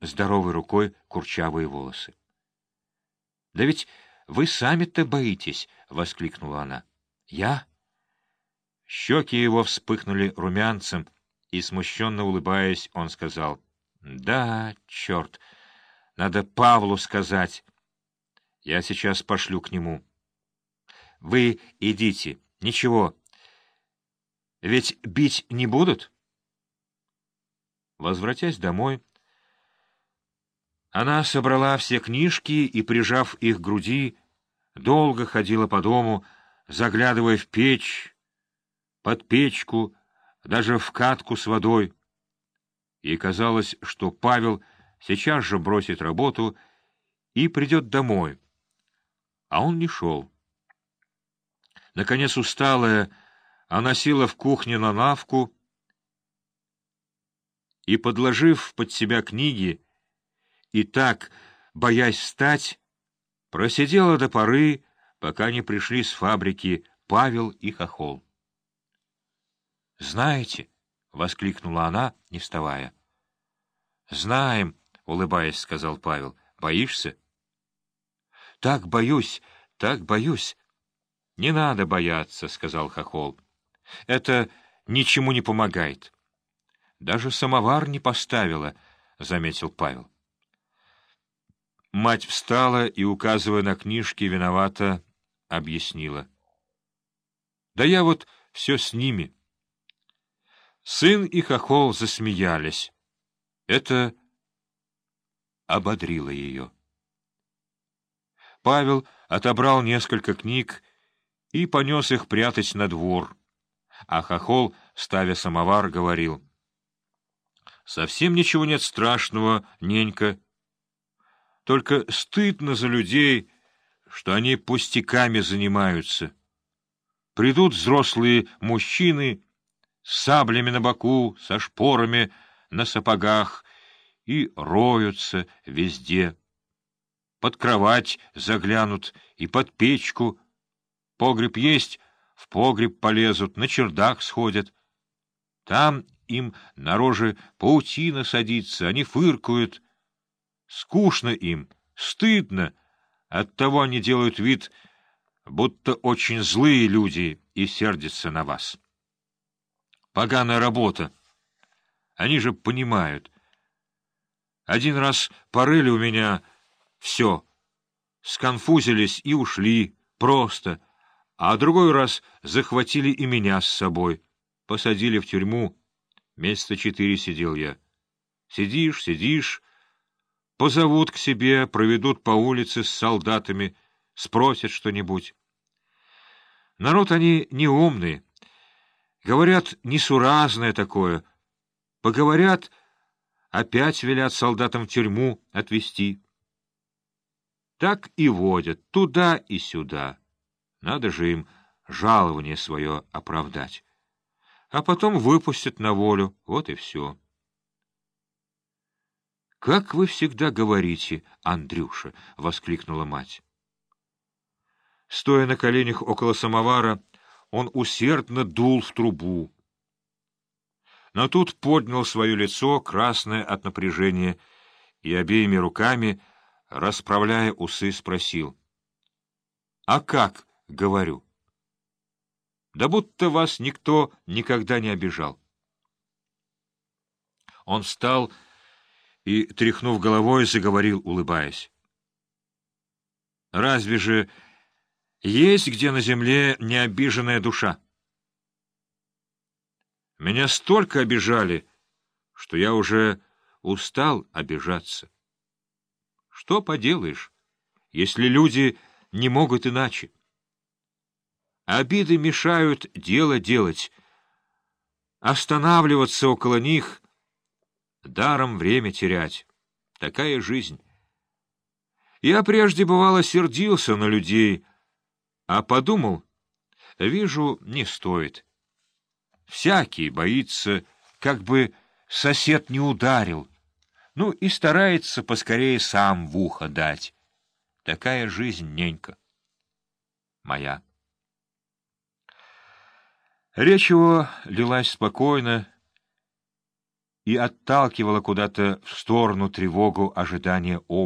здоровой рукой курчавые волосы. — Да ведь вы сами-то боитесь! — воскликнула она. — Я? Щеки его вспыхнули румянцем, и, смущенно улыбаясь, он сказал, — Да, черт, надо Павлу сказать. Я сейчас пошлю к нему. Вы идите, ничего. Ведь бить не будут? Возвратясь домой, она собрала все книжки и, прижав их к груди, долго ходила по дому, заглядывая в печь, под печку, даже в катку с водой. Ей казалось, что Павел сейчас же бросит работу и придет домой. А он не шел. Наконец, усталая, она села в кухне на лавку и, подложив под себя книги, и так, боясь встать, просидела до поры, пока не пришли с фабрики Павел и Хохол. «Знаете?» — воскликнула она, не вставая. «Знаем», — улыбаясь, сказал Павел. «Боишься?» «Так боюсь, так боюсь». «Не надо бояться», — сказал Хохол. «Это ничему не помогает». «Даже самовар не поставила», — заметил Павел. Мать встала и, указывая на книжки, виновата, объяснила. «Да я вот все с ними». Сын и Хохол засмеялись. Это ободрило ее. Павел отобрал несколько книг и понес их прятать на двор, а Хохол, ставя самовар, говорил. «Совсем ничего нет страшного, ненька. Только стыдно за людей, что они пустяками занимаются. Придут взрослые мужчины с саблями на боку, со шпорами на сапогах и роются везде. Под кровать заглянут и под печку. Погреб есть, в погреб полезут, на чердак сходят. Там им на роже паутина садится, они фыркают. Скучно им, стыдно, оттого они делают вид, будто очень злые люди и сердятся на вас. Поганая работа. Они же понимают. Один раз порыли у меня все, сконфузились и ушли, просто, а другой раз захватили и меня с собой, посадили в тюрьму. Месяца четыре сидел я. Сидишь, сидишь, позовут к себе, проведут по улице с солдатами, спросят что-нибудь. Народ они не умный, Говорят, несуразное такое. Поговорят, опять велят солдатам в тюрьму отвезти. Так и водят туда и сюда. Надо же им жалование свое оправдать. А потом выпустят на волю, вот и все. — Как вы всегда говорите, Андрюша! — воскликнула мать. Стоя на коленях около самовара, он усердно дул в трубу. Но тут поднял свое лицо, красное от напряжения, и обеими руками, расправляя усы, спросил. — А как? — говорю. — Да будто вас никто никогда не обижал. Он встал и, тряхнув головой, заговорил, улыбаясь. — Разве же есть где на земле необиженная душа. Меня столько обижали, что я уже устал обижаться. Что поделаешь, если люди не могут иначе? Обиды мешают дело делать. Останавливаться около них — даром время терять. Такая жизнь. Я прежде, бывало, сердился на людей — а подумал, вижу, не стоит. Всякий боится, как бы сосед не ударил, ну и старается поскорее сам в ухо дать. Такая жизнь, ненька. Моя. Речь его лилась спокойно, и отталкивала куда-то в сторону тревогу ожидания обыска.